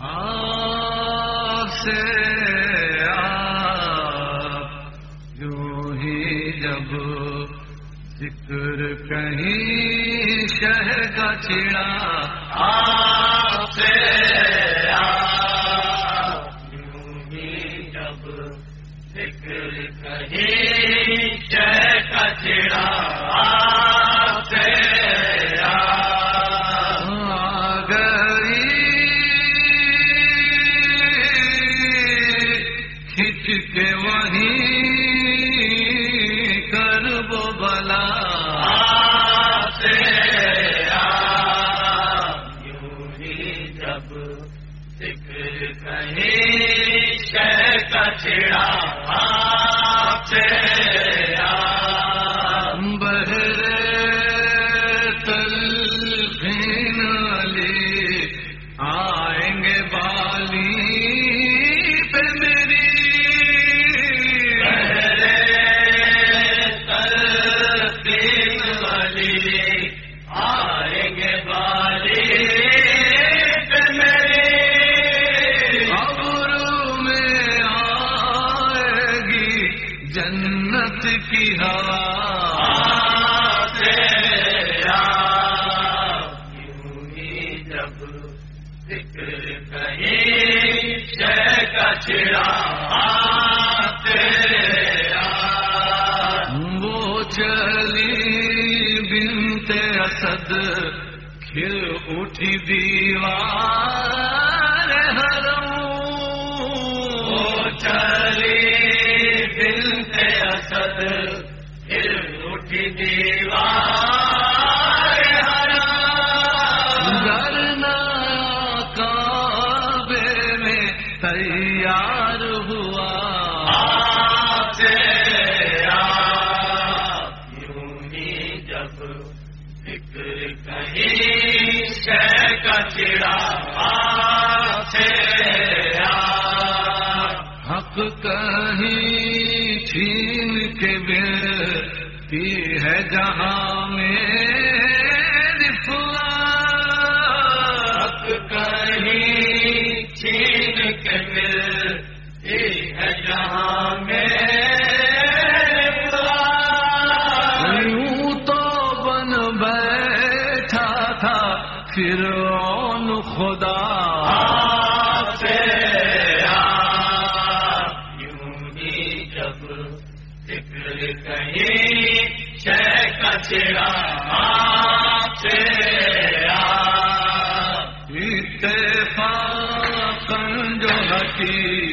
آپ سے آپ یوں ہی جب ذکر کہیں شہر کا چڑا آپ سے جب ذکر کہیں شہ کا چڑا آپ سے جنت کی ہوا تیرا جب ذکر کہیں شہ کا چڑا وہ چلی بنت اسد کھل اٹھی دیوار حرم وہ چلی اٹھی فرعون خدا. سے یوں ہی جب کہیں شہ کا چڑا سے اتفاق جو ہٹی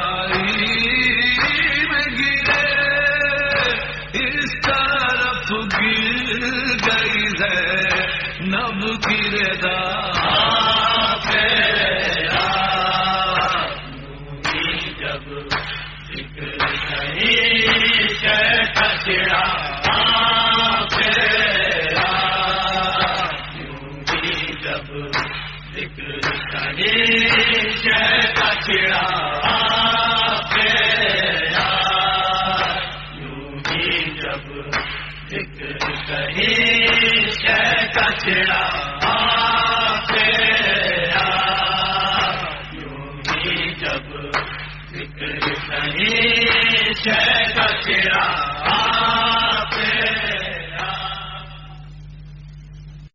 پھردا یہ